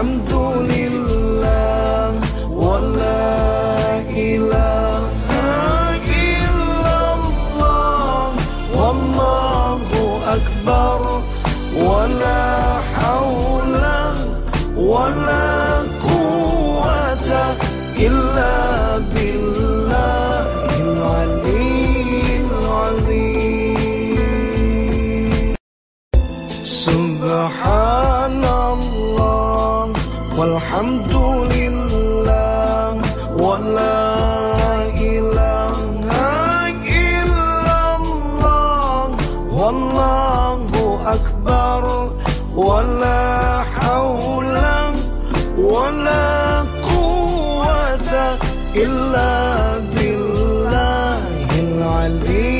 والحمد لله ولا حول ولا قوة إلا بالله العلي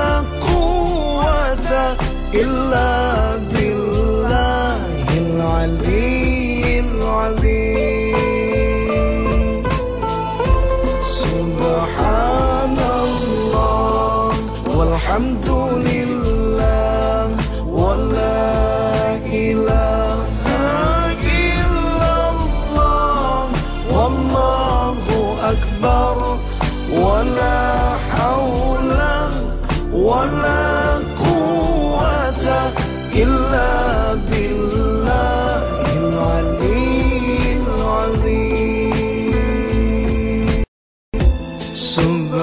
إلا بالله العلي العظيم. سبحان الله والحمد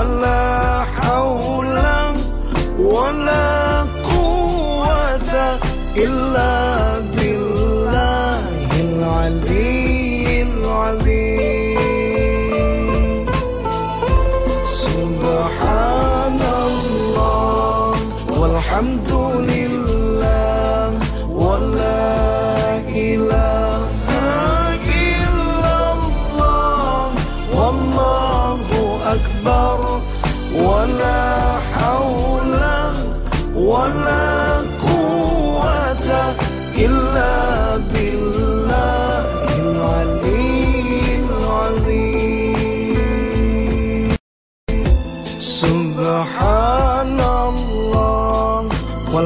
ولا حول ولا قوة إلا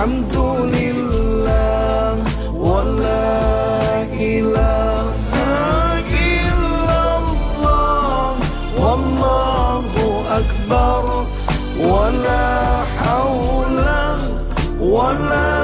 والحمد لله ولا إله إلا الله والله أكبر ولا حول ولا